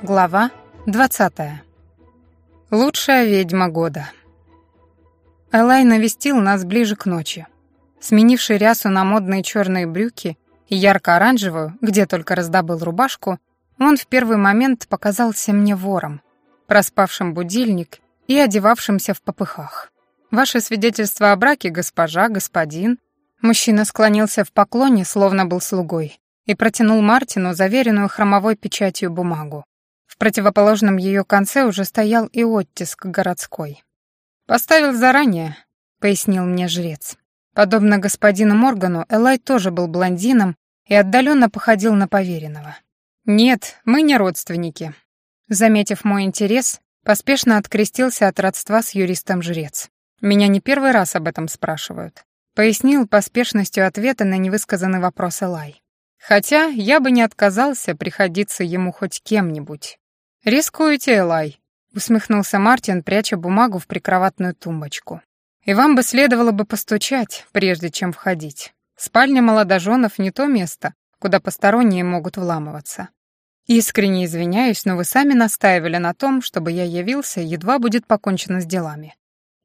Глава 20. Лучшая ведьма года. Элай навестил нас ближе к ночи. Сменивший рясу на модные черные брюки и ярко-оранжевую, где только раздобыл рубашку, он в первый момент показался мне вором, проспавшим будильник и одевавшимся в попыхах. «Ваше свидетельство о браке, госпожа, господин». Мужчина склонился в поклоне, словно был слугой, и протянул Мартину заверенную хромовой печатью бумагу. В противоположном ее конце уже стоял и оттиск городской. «Поставил заранее», — пояснил мне жрец. Подобно господину Моргану, Элай тоже был блондином и отдаленно походил на поверенного. «Нет, мы не родственники». Заметив мой интерес, поспешно открестился от родства с юристом жрец. Меня не первый раз об этом спрашивают. Пояснил поспешностью ответа на невысказанный вопрос Элай. Хотя я бы не отказался приходиться ему хоть кем-нибудь. «Рискуете, Элай», — усмехнулся Мартин, пряча бумагу в прикроватную тумбочку. «И вам бы следовало бы постучать, прежде чем входить. Спальня молодоженов не то место, куда посторонние могут вламываться. Искренне извиняюсь, но вы сами настаивали на том, чтобы я явился, едва будет покончено с делами.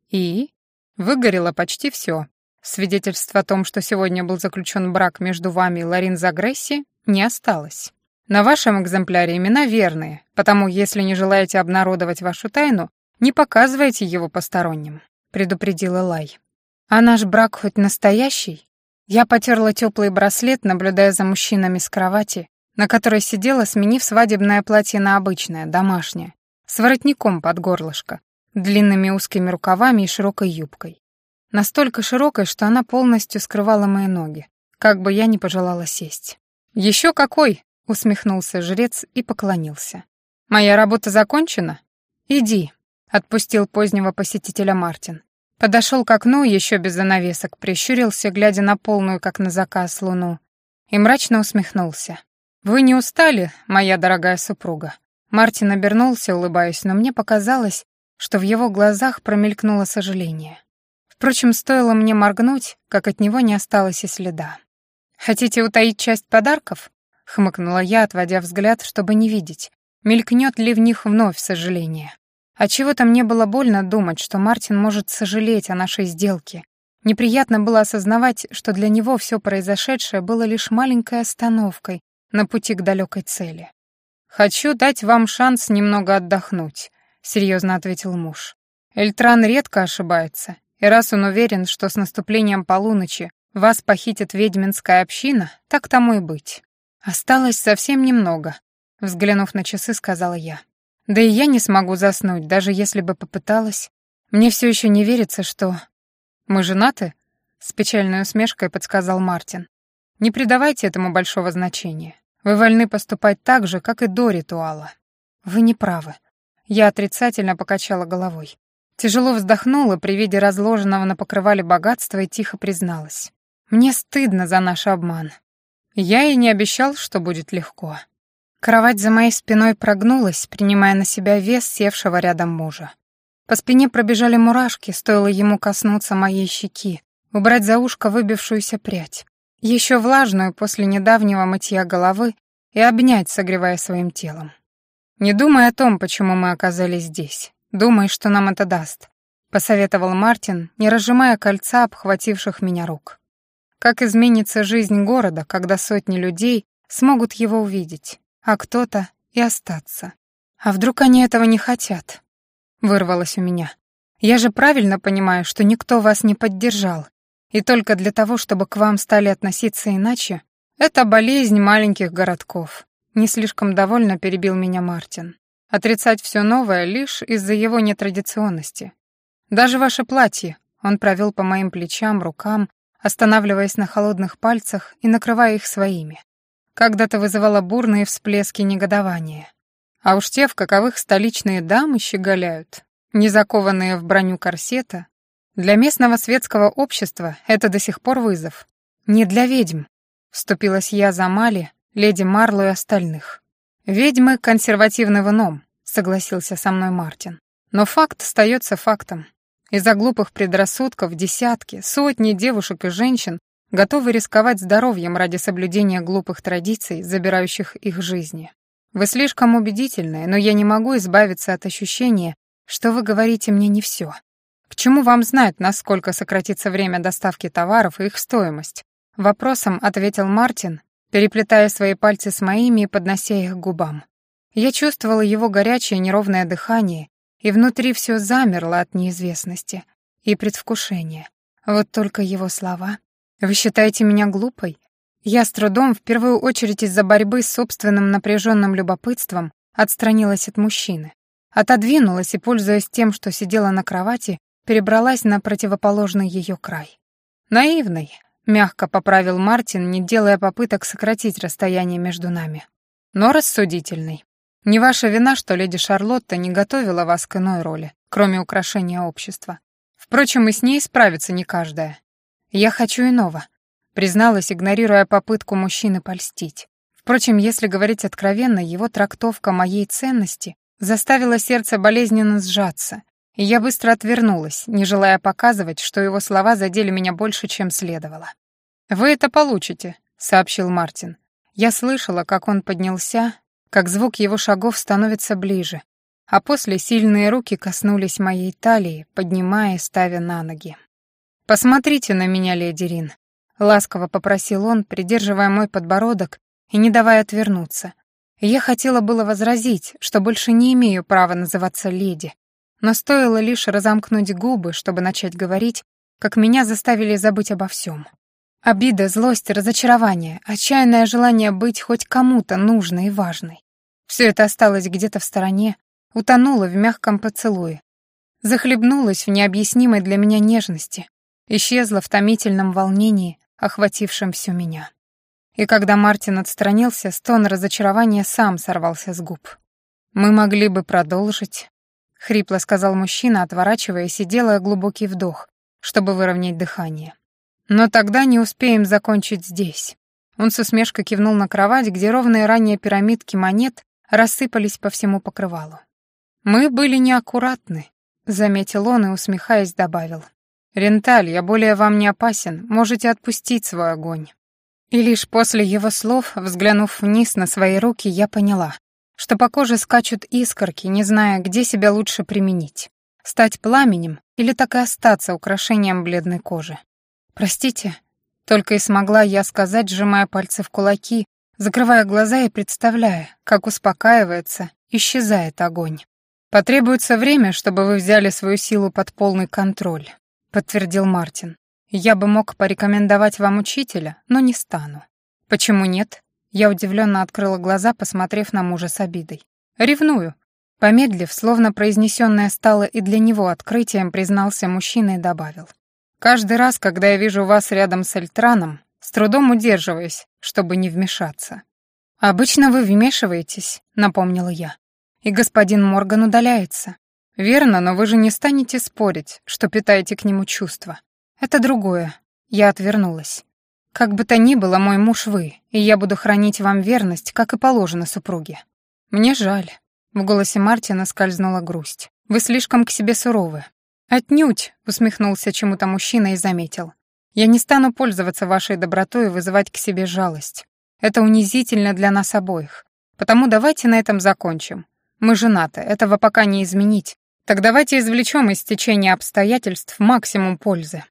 И? Выгорело почти все. Свидетельств о том, что сегодня был заключен брак между вами и Ларин Загресси, не осталось. На вашем экземпляре имена верные, потому если не желаете обнародовать вашу тайну, не показывайте его посторонним», — предупредила Лай. «А наш брак хоть настоящий?» Я потерла теплый браслет, наблюдая за мужчинами с кровати, на которой сидела, сменив свадебное платье на обычное, домашнее, с воротником под горлышко, длинными узкими рукавами и широкой юбкой. Настолько широкой, что она полностью скрывала мои ноги, как бы я ни пожелала сесть. «Еще какой!» — усмехнулся жрец и поклонился. «Моя работа закончена? Иди», — отпустил позднего посетителя Мартин. Подошел к окну, еще без занавесок, прищурился, глядя на полную, как на заказ, луну, и мрачно усмехнулся. «Вы не устали, моя дорогая супруга?» Мартин обернулся, улыбаясь, но мне показалось, что в его глазах промелькнуло сожаление. Впрочем, стоило мне моргнуть, как от него не осталось и следа. «Хотите утаить часть подарков?» — хмыкнула я, отводя взгляд, чтобы не видеть, мелькнет ли в них вновь сожаление. А чего-то мне было больно думать, что Мартин может сожалеть о нашей сделке. Неприятно было осознавать, что для него все произошедшее было лишь маленькой остановкой на пути к далекой цели. «Хочу дать вам шанс немного отдохнуть», серьезно ответил муж. Эльтран редко ошибается, и раз он уверен, что с наступлением полуночи вас похитит ведьминская община, так тому и быть. Осталось совсем немного, взглянув на часы, сказала я. Да и я не смогу заснуть, даже если бы попыталась. Мне все еще не верится, что... Мы женаты? С печальной усмешкой подсказал Мартин. Не придавайте этому большого значения. Вы вольны поступать так же, как и до ритуала. Вы не правы. Я отрицательно покачала головой. Тяжело вздохнула при виде разложенного на покрывале богатства и тихо призналась. Мне стыдно за наш обман. Я и не обещал, что будет легко. Кровать за моей спиной прогнулась, принимая на себя вес севшего рядом мужа. По спине пробежали мурашки, стоило ему коснуться моей щеки, убрать за ушко выбившуюся прядь, еще влажную после недавнего мытья головы и обнять, согревая своим телом. «Не думай о том, почему мы оказались здесь. Думай, что нам это даст», — посоветовал Мартин, не разжимая кольца обхвативших меня рук. «Как изменится жизнь города, когда сотни людей смогут его увидеть, а кто-то и остаться. А вдруг они этого не хотят?» — вырвалось у меня. «Я же правильно понимаю, что никто вас не поддержал, и только для того, чтобы к вам стали относиться иначе, это болезнь маленьких городков. Не слишком довольно перебил меня Мартин. Отрицать все новое лишь из-за его нетрадиционности. Даже ваше платье он провел по моим плечам, рукам, останавливаясь на холодных пальцах и накрывая их своими. Когда-то вызывало бурные всплески негодования. А уж те, в каковых столичные дамы щеголяют, не закованные в броню корсета, для местного светского общества это до сих пор вызов. Не для ведьм. Вступилась я за Мали, леди Марло и остальных. «Ведьмы консервативны в ином», — согласился со мной Мартин. «Но факт остается фактом. Из-за глупых предрассудков десятки, сотни девушек и женщин готовы рисковать здоровьем ради соблюдения глупых традиций, забирающих их жизни. Вы слишком убедительны, но я не могу избавиться от ощущения, что вы говорите мне не все. К чему вам знать, насколько сократится время доставки товаров и их стоимость? Вопросом ответил Мартин, переплетая свои пальцы с моими и поднося их к губам. Я чувствовала его горячее неровное дыхание, и внутри все замерло от неизвестности и предвкушения. Вот только его слова. «Вы считаете меня глупой?» Я с трудом, в первую очередь из-за борьбы с собственным напряженным любопытством, отстранилась от мужчины. Отодвинулась и, пользуясь тем, что сидела на кровати, перебралась на противоположный ее край. «Наивный», — мягко поправил Мартин, не делая попыток сократить расстояние между нами. «Но рассудительный. Не ваша вина, что леди Шарлотта не готовила вас к иной роли, кроме украшения общества. Впрочем, и с ней справится не каждая. Я хочу иного, призналась, игнорируя попытку мужчины польстить. Впрочем, если говорить откровенно, его трактовка моей ценности заставила сердце болезненно сжаться, я быстро отвернулась, не желая показывать, что его слова задели меня больше, чем следовало. «Вы это получите», — сообщил Мартин. Я слышала, как он поднялся, как звук его шагов становится ближе, а после сильные руки коснулись моей талии, поднимая и ставя на ноги. «Посмотрите на меня, леди Рин», — ласково попросил он, придерживая мой подбородок и не давая отвернуться. Я хотела было возразить, что больше не имею права называться леди, но стоило лишь разомкнуть губы, чтобы начать говорить, как меня заставили забыть обо всем. Обида, злость, разочарование, отчаянное желание быть хоть кому-то нужной и важной. Все это осталось где-то в стороне, утонуло в мягком поцелуе, захлебнулось в необъяснимой для меня нежности, исчезло в томительном волнении, охватившем всю меня. И когда Мартин отстранился, стон разочарования сам сорвался с губ. «Мы могли бы продолжить», — хрипло сказал мужчина, отворачиваясь и делая глубокий вдох, чтобы выровнять дыхание. Но тогда не успеем закончить здесь. Он с усмешкой кивнул на кровать, где ровные ранее пирамидки монет рассыпались по всему покрывалу. «Мы были неаккуратны», — заметил он и, усмехаясь, добавил. «Ренталь, я более вам не опасен, можете отпустить свой огонь». И лишь после его слов, взглянув вниз на свои руки, я поняла, что по коже скачут искорки, не зная, где себя лучше применить. Стать пламенем или так и остаться украшением бледной кожи. «Простите», — только и смогла я сказать, сжимая пальцы в кулаки, закрывая глаза и представляя, как успокаивается, исчезает огонь. «Потребуется время, чтобы вы взяли свою силу под полный контроль», — подтвердил Мартин. «Я бы мог порекомендовать вам учителя, но не стану». «Почему нет?» Я удивленно открыла глаза, посмотрев на мужа с обидой. «Ревную». Помедлив, словно произнесенное стало и для него открытием, признался мужчина и добавил. Каждый раз, когда я вижу вас рядом с Эльтраном, с трудом удерживаюсь, чтобы не вмешаться. «Обычно вы вмешиваетесь», — напомнила я. «И господин Морган удаляется». «Верно, но вы же не станете спорить, что питаете к нему чувства. Это другое». Я отвернулась. «Как бы то ни было, мой муж вы, и я буду хранить вам верность, как и положено супруге». «Мне жаль». В голосе Мартина скользнула грусть. «Вы слишком к себе суровы. «Отнюдь», — усмехнулся чему-то мужчина и заметил. «Я не стану пользоваться вашей добротой и вызывать к себе жалость. Это унизительно для нас обоих. Потому давайте на этом закончим. Мы женаты, этого пока не изменить. Так давайте извлечем из течения обстоятельств максимум пользы.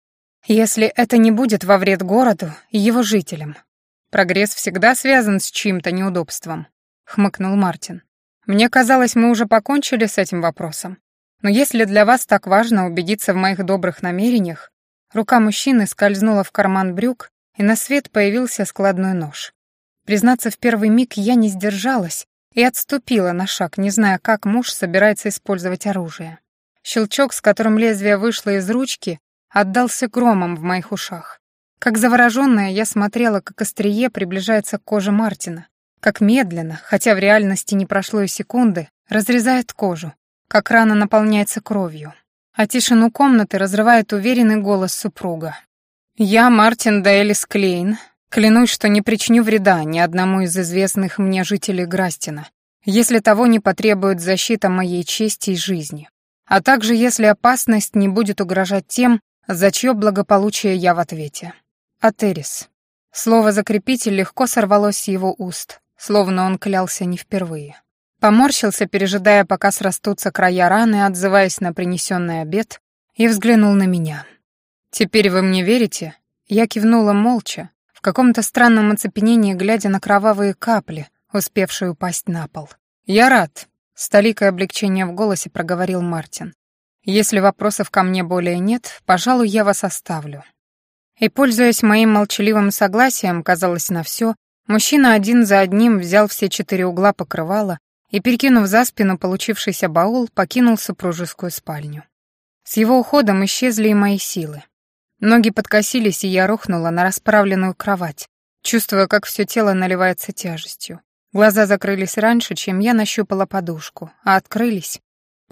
Если это не будет во вред городу и его жителям. Прогресс всегда связан с чьим-то неудобством», — хмыкнул Мартин. «Мне казалось, мы уже покончили с этим вопросом. Но если для вас так важно убедиться в моих добрых намерениях, рука мужчины скользнула в карман брюк, и на свет появился складной нож. Признаться, в первый миг я не сдержалась и отступила на шаг, не зная, как муж собирается использовать оружие. Щелчок, с которым лезвие вышло из ручки, отдался громом в моих ушах. Как завороженная, я смотрела, как острие приближается к коже Мартина, как медленно, хотя в реальности не прошло и секунды, разрезает кожу, как рана наполняется кровью. А тишину комнаты разрывает уверенный голос супруга. «Я, Мартин Дейлис Клейн, клянусь, что не причиню вреда ни одному из известных мне жителей Грастина, если того не потребует защита моей чести и жизни, а также если опасность не будет угрожать тем, за чье благополучие я в ответе. Атерис. Слово «закрепитель» легко сорвалось с его уст, словно он клялся не впервые. Поморщился, пережидая, пока срастутся края раны, отзываясь на принесенный обед, и взглянул на меня. «Теперь вы мне верите?» Я кивнула молча, в каком-то странном оцепенении, глядя на кровавые капли, успевшие упасть на пол. «Я рад», — с толикой облегчения в голосе проговорил Мартин. «Если вопросов ко мне более нет, пожалуй, я вас оставлю». И, пользуясь моим молчаливым согласием, казалось, на все, мужчина один за одним взял все четыре угла покрывала и, перекинув за спину получившийся баул, покинул супружескую спальню. С его уходом исчезли и мои силы. Ноги подкосились, и я рухнула на расправленную кровать, чувствуя, как все тело наливается тяжестью. Глаза закрылись раньше, чем я нащупала подушку, а открылись.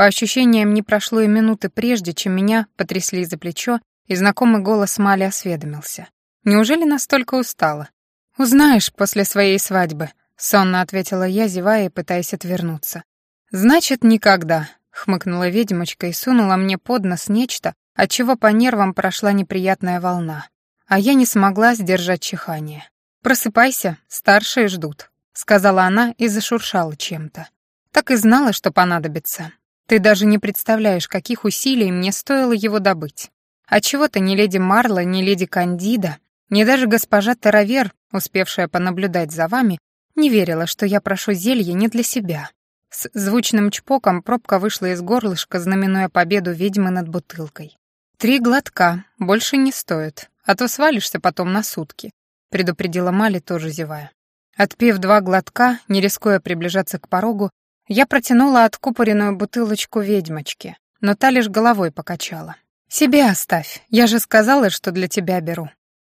По ощущениям, не прошло и минуты прежде, чем меня потрясли за плечо, и знакомый голос Мали осведомился. «Неужели настолько устала?» «Узнаешь после своей свадьбы», — сонно ответила я, зевая и пытаясь отвернуться. «Значит, никогда», — хмыкнула ведьмочка и сунула мне под нос нечто, отчего по нервам прошла неприятная волна, а я не смогла сдержать чихание. «Просыпайся, старшие ждут», — сказала она и зашуршала чем-то. Так и знала, что понадобится. Ты даже не представляешь, каких усилий мне стоило его добыть. А чего-то ни леди Марла, ни леди Кандида, ни даже госпожа Таравер, успевшая понаблюдать за вами, не верила, что я прошу зелье не для себя. С звучным чпоком пробка вышла из горлышка, знаменуя победу ведьмы над бутылкой. «Три глотка, больше не стоит, а то свалишься потом на сутки», — предупредила Мали, тоже зевая. Отпив два глотка, не рискуя приближаться к порогу, я протянула откупоренную бутылочку ведьмочке, но та лишь головой покачала. «Себе оставь, я же сказала, что для тебя беру.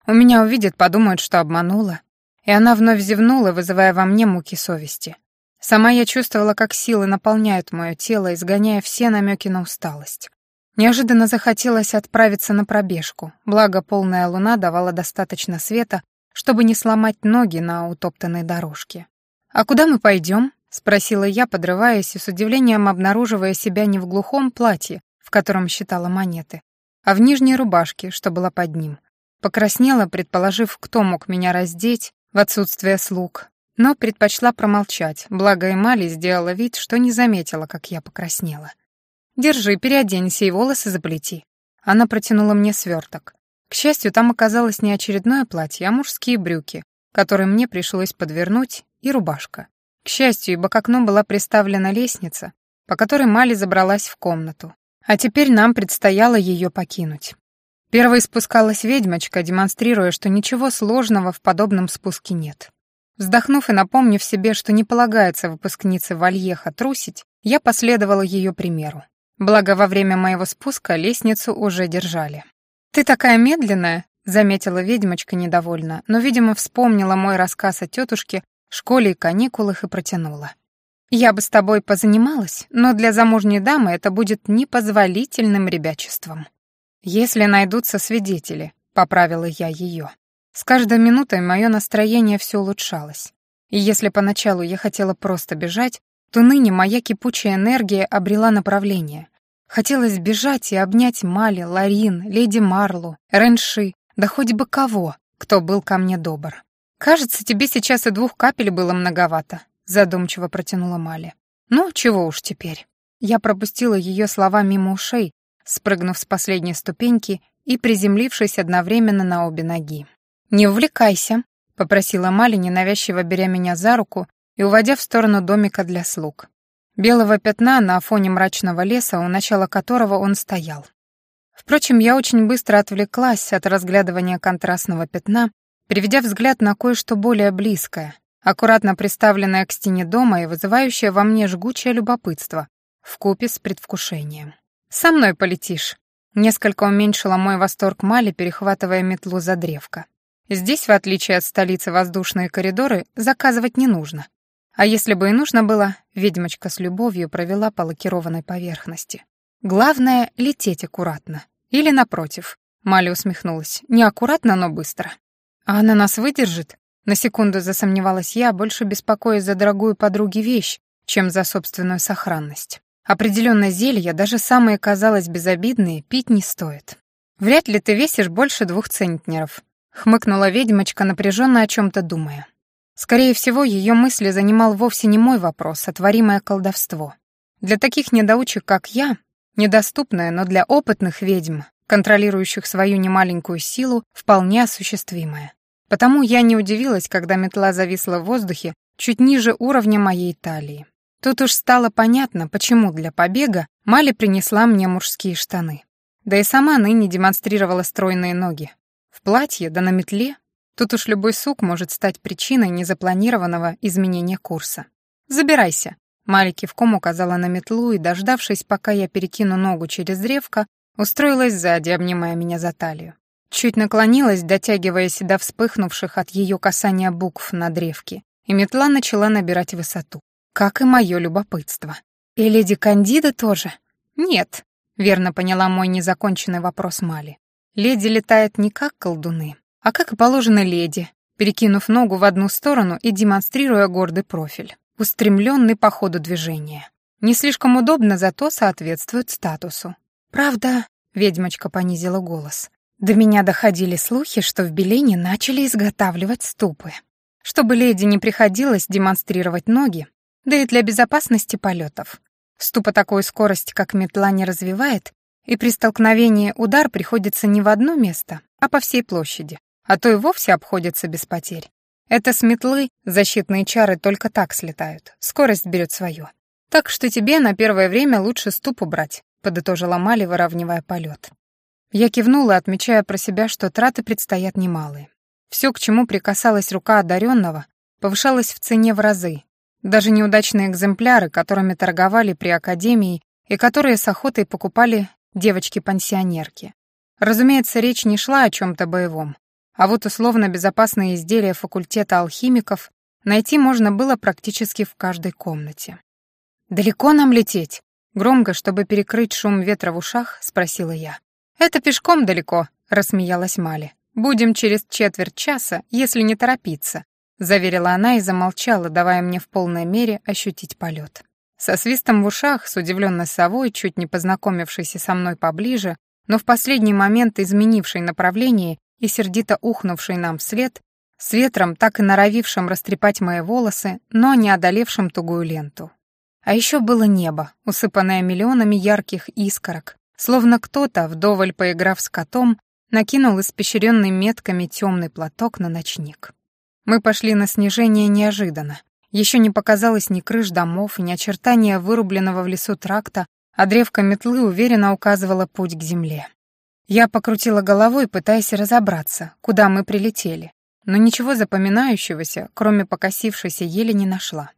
У меня увидят, подумают, что обманула». И она вновь зевнула, вызывая во мне муки совести. Сама я чувствовала, как силы наполняют мое тело, изгоняя все намеки на усталость. Неожиданно захотелось отправиться на пробежку, благо полная луна давала достаточно света, чтобы не сломать ноги на утоптанной дорожке. «А куда мы пойдем?» — спросила я, подрываясь и с удивлением обнаруживая себя не в глухом платье, в котором считала монеты, а в нижней рубашке, что была под ним. Покраснела, предположив, кто мог меня раздеть в отсутствие слуг, но предпочла промолчать, благо Эмали сделала вид, что не заметила, как я покраснела. «Держи, переоденься и волосы заплети». Она протянула мне сверток. К счастью, там оказалось не очередное платье, а мужские брюки, которые мне пришлось подвернуть, и рубашка. К счастью, ибо к окну была приставлена лестница, по которой Мали забралась в комнату. А теперь нам предстояло ее покинуть. Первой спускалась ведьмочка, демонстрируя, что ничего сложного в подобном спуске нет. Вздохнув и напомнив себе, что не полагается выпускнице Вальеха трусить, я последовала ее примеру. Благо, во время моего спуска лестницу уже держали. «Ты такая медленная», — заметила ведьмочка недовольно, но, видимо, вспомнила мой рассказ о тетушке, школе и каникулах и протянула. «Я бы с тобой позанималась, но для замужней дамы это будет непозволительным ребячеством». «Если найдутся свидетели», — поправила я ее. С каждой минутой мое настроение все улучшалось. И если поначалу я хотела просто бежать, то ныне моя кипучая энергия обрела направление. Хотелось бежать и обнять Мали, Ларин, леди Марлу, Ренши, да хоть бы кого, кто был ко мне добр. «Кажется, тебе сейчас и двух капель было многовато», — задумчиво протянула Мали. «Ну, чего уж теперь». Я пропустила ее слова мимо ушей, спрыгнув с последней ступеньки и приземлившись одновременно на обе ноги. «Не увлекайся», — попросила Мали, ненавязчиво беря меня за руку и уводя в сторону домика для слуг. Белого пятна на фоне мрачного леса, у начала которого он стоял. Впрочем, я очень быстро отвлеклась от разглядывания контрастного пятна, переведя взгляд на кое-что более близкое, аккуратно приставленное к стене дома и вызывающее во мне жгучее любопытство, вкупе с предвкушением. «Со мной полетишь», — несколько уменьшила мой восторг Мали, перехватывая метлу за древко. Здесь, в отличие от столицы воздушные коридоры, заказывать не нужно. А если бы и нужно было, ведьмочка с любовью провела по лакированной поверхности. Главное — лететь аккуратно. Или напротив. Мали усмехнулась. Неаккуратно, но быстро. А она нас выдержит? На секунду засомневалась я, больше беспокоясь за дорогую подруги вещь, чем за собственную сохранность. Определенно зелья, даже самые, казалось, безобидные, пить не стоит. Вряд ли ты весишь больше двух центнеров, хмыкнула ведьмочка, напряженно о чем-то думая. Скорее всего, ее мысли занимал вовсе не мой вопрос, а творимое колдовство. Для таких недоучек, как я, недоступное, но для опытных ведьм, контролирующих свою немаленькую силу, вполне осуществимое. Потому я не удивилась, когда метла зависла в воздухе чуть ниже уровня моей талии. Тут уж стало понятно, почему для побега Мали принесла мне мужские штаны. Да и сама ныне демонстрировала стройные ноги. В платье, да на метле. Тут уж любой сук может стать причиной незапланированного изменения курса. «Забирайся», Мали кивком указала на метлу и, дождавшись, пока я перекину ногу через древко, устроилась сзади, обнимая меня за талию. Чуть наклонилась, дотягиваясь до вспыхнувших от ее касания букв на древке, и метла начала набирать высоту. Как и мое любопытство. И леди Кандида тоже? Нет, верно поняла мой незаконченный вопрос Мали. Леди летает не как колдуны, а как и положено леди, перекинув ногу в одну сторону и демонстрируя гордый профиль, устремленный по ходу движения. Не слишком удобно, зато соответствует статусу. Правда, ведьмочка понизила голос. До меня доходили слухи, что в Белене начали изготавливать ступы. Чтобы леди не приходилось демонстрировать ноги, да и для безопасности полетов. Ступа такую скорость, как метла, не развивает, и при столкновении удар приходится не в одно место, а по всей площади, а то и вовсе обходится без потерь. Это с метлы защитные чары только так слетают, скорость берет свое. Так что тебе на первое время лучше ступу брать, подытожила Мали, выравнивая полет. Я кивнула, отмечая про себя, что траты предстоят немалые. Все, к чему прикасалась рука одаренного, повышалось в цене в разы. Даже неудачные экземпляры, которыми торговали при академии и которые с охотой покупали девочки-пансионерки. Разумеется, речь не шла о чем-то боевом, а вот условно безопасные изделия факультета алхимиков найти можно было практически в каждой комнате. «Далеко нам лететь?» Громко, чтобы перекрыть шум ветра в ушах, спросила я. «Это пешком далеко», — рассмеялась Мали. «Будем через четверть часа, если не торопиться», — заверила она и замолчала, давая мне в полной мере ощутить полет. Со свистом в ушах, с удивленной совой, чуть не познакомившейся со мной поближе, но в последний момент изменившей направление и сердито ухнувшей нам вслед, с ветром, так и норовившим растрепать мои волосы, но не одолевшим тугую ленту. А еще было небо, усыпанное миллионами ярких искорок, Словно кто-то, вдоволь поиграв с котом, накинул испещренный метками темный платок на ночник. Мы пошли на снижение неожиданно. Еще не показалось ни крыш домов, ни очертания вырубленного в лесу тракта, а древко метлы уверенно указывало путь к земле. Я покрутила головой, пытаясь разобраться, куда мы прилетели, но ничего запоминающегося, кроме покосившейся ели, не нашла.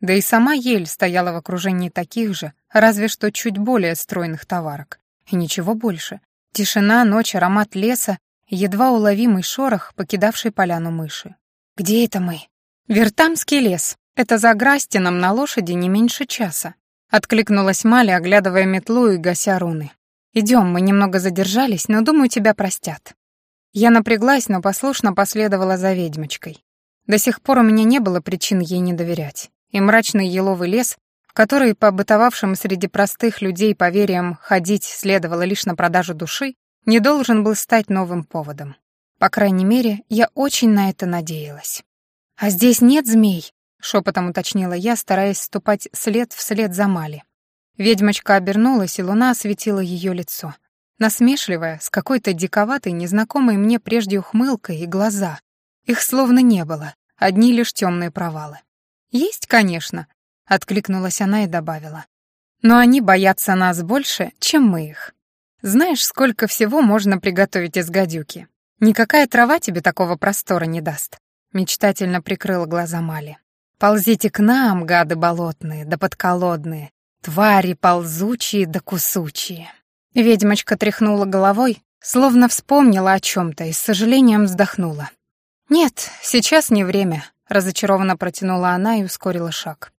Да и сама ель стояла в окружении таких же, разве что чуть более стройных товарок. И ничего больше. Тишина, ночь, аромат леса едва уловимый шорох, покидавший поляну мыши. «Где это мы?» «Вертамский лес. Это за Грастином на лошади не меньше часа», — откликнулась Маля, оглядывая метлу и гася руны. «Идем, мы немного задержались, но, думаю, тебя простят». Я напряглась, но послушно последовала за ведьмочкой. До сих пор у меня не было причин ей не доверять, и мрачный еловый лес который по бытовавшим среди простых людей поверьям ходить следовало лишь на продажу души, не должен был стать новым поводом. По крайней мере, я очень на это надеялась. «А здесь нет змей?» — шепотом уточнила я, стараясь ступать след вслед за Мали. Ведьмочка обернулась, и луна осветила ее лицо. Насмешливая, с какой-то диковатой, незнакомой мне прежде ухмылкой и глаза. Их словно не было, одни лишь темные провалы. «Есть, конечно», — откликнулась она и добавила. «Но они боятся нас больше, чем мы их. Знаешь, сколько всего можно приготовить из гадюки? Никакая трава тебе такого простора не даст», — мечтательно прикрыла глаза Мали. «Ползите к нам, гады болотные да подколодные, твари ползучие да кусучие». Ведьмочка тряхнула головой, словно вспомнила о чем-то и с сожалением вздохнула. «Нет, сейчас не время», — разочарованно протянула она и ускорила шаг.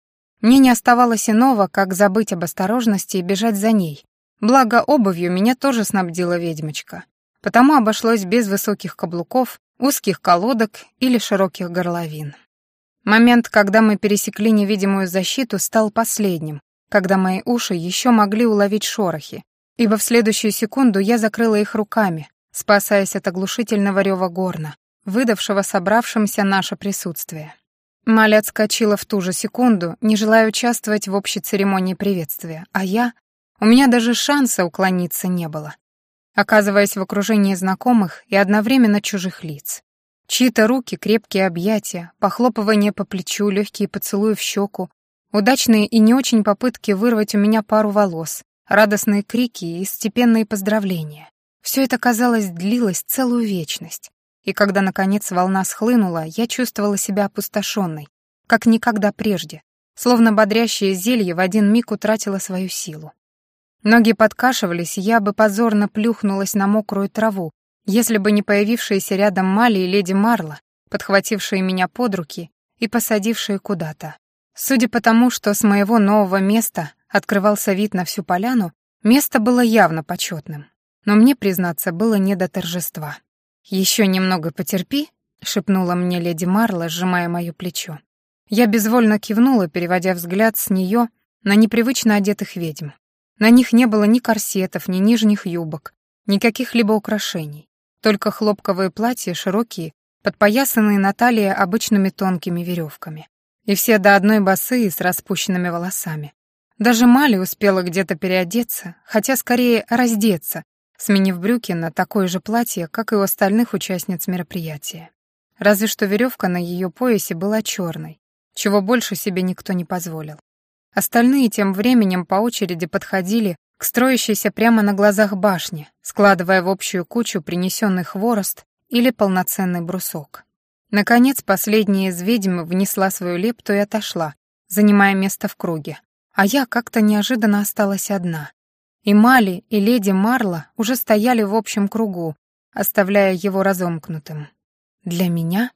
Мне не оставалось иного, как забыть об осторожности и бежать за ней. Благо, обувью меня тоже снабдила ведьмочка. Потому обошлось без высоких каблуков, узких колодок или широких горловин. Момент, когда мы пересекли невидимую защиту, стал последним, когда мои уши еще могли уловить шорохи, ибо в следующую секунду я закрыла их руками, спасаясь от оглушительного рева горна, выдавшего собравшимся наше присутствие. Маля отскочила в ту же секунду, не желая участвовать в общей церемонии приветствия, а я... У меня даже шанса уклониться не было. Оказываясь в окружении знакомых и одновременно чужих лиц. Чьи-то руки, крепкие объятия, похлопывание по плечу, легкие поцелуи в щеку, удачные и не очень попытки вырвать у меня пару волос, радостные крики и степенные поздравления. Все это, казалось, длилось целую вечность. И когда, наконец, волна схлынула, я чувствовала себя опустошенной, как никогда прежде, словно бодрящее зелье в один миг утратило свою силу. Ноги подкашивались, я бы позорно плюхнулась на мокрую траву, если бы не появившиеся рядом Мали и леди Марла, подхватившие меня под руки и посадившие куда-то. Судя по тому, что с моего нового места открывался вид на всю поляну, место было явно почетным. Но мне, признаться, было не до торжества. «Еще немного потерпи», — шепнула мне леди Марла, сжимая моё плечо. Я безвольно кивнула, переводя взгляд с нее на непривычно одетых ведьм. На них не было ни корсетов, ни нижних юбок, ни каких-либо украшений. Только хлопковые платья широкие, подпоясанные на талии обычными тонкими веревками. И все до одной босые с распущенными волосами. Даже Мали успела где-то переодеться, хотя скорее раздеться, сменив брюки на такое же платье, как и у остальных участниц мероприятия. Разве что веревка на ее поясе была черной, чего больше себе никто не позволил. Остальные тем временем по очереди подходили к строящейся прямо на глазах башне, складывая в общую кучу принесенный хворост или полноценный брусок. Наконец, последняя из ведьм внесла свою лепту и отошла, занимая место в круге. А я как-то неожиданно осталась одна. И Мали, и леди Марла уже стояли в общем кругу, оставляя его разомкнутым. Для меня?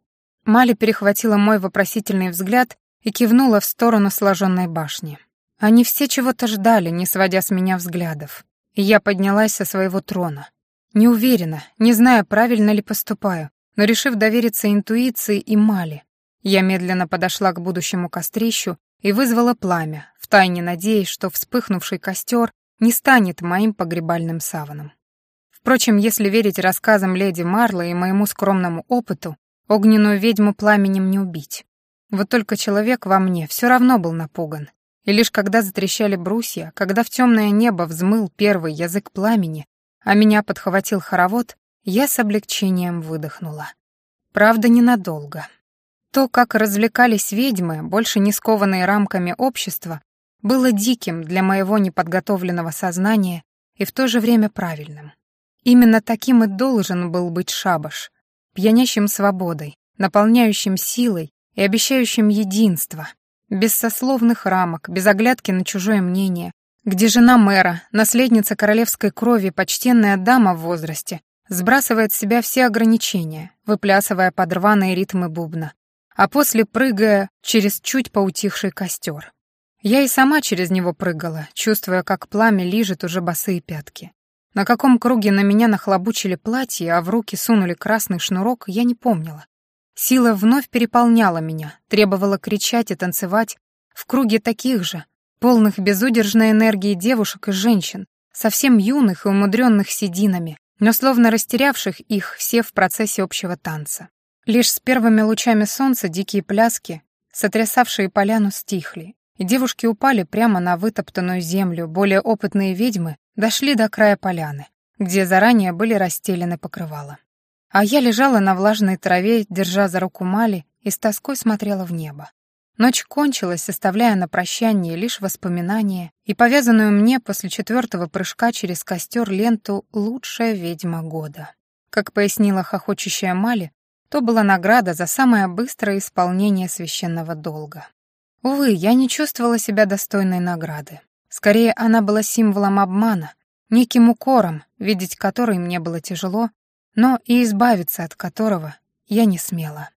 Мали перехватила мой вопросительный взгляд и кивнула в сторону сложенной башни. Они все чего-то ждали, не сводя с меня взглядов. И я поднялась со своего трона. Не уверена, не зная, правильно ли поступаю, но решив довериться интуиции и Мали, я медленно подошла к будущему кострищу и вызвала пламя, втайне надеясь, что вспыхнувший костер не станет моим погребальным саваном. Впрочем, если верить рассказам леди Марлы и моему скромному опыту, огненную ведьму пламенем не убить. Вот только человек во мне все равно был напуган, и лишь когда затрещали брусья, когда в темное небо взмыл первый язык пламени, а меня подхватил хоровод, я с облегчением выдохнула. Правда, ненадолго. То, как развлекались ведьмы, больше не скованные рамками общества, было диким для моего неподготовленного сознания и в то же время правильным. Именно таким и должен был быть шабаш, пьянящим свободой, наполняющим силой и обещающим единство, без сословных рамок, без оглядки на чужое мнение, где жена мэра, наследница королевской крови, почтенная дама в возрасте, сбрасывает с себя все ограничения, выплясывая под рваные ритмы бубна, а после прыгая через чуть поутихший костер. Я и сама через него прыгала, чувствуя, как пламя лижет уже босые пятки. На каком круге на меня нахлобучили платье, а в руки сунули красный шнурок, я не помнила. Сила вновь переполняла меня, требовала кричать и танцевать в круге таких же, полных безудержной энергии девушек и женщин, совсем юных и умудренных сединами, но словно растерявших их все в процессе общего танца. Лишь с первыми лучами солнца дикие пляски, сотрясавшие поляну, стихли, девушки упали прямо на вытоптанную землю, более опытные ведьмы дошли до края поляны, где заранее были расстелены покрывала. А я лежала на влажной траве, держа за руку Мали, и с тоской смотрела в небо. Ночь кончилась, оставляя на прощание лишь воспоминания и повязанную мне после четвертого прыжка через костер ленту «Лучшая ведьма года». Как пояснила хохочущая Мали, то была награда за самое быстрое исполнение священного долга. Увы, я не чувствовала себя достойной награды. Скорее, она была символом обмана, неким укором, видеть который мне было тяжело, но и избавиться от которого я не смела.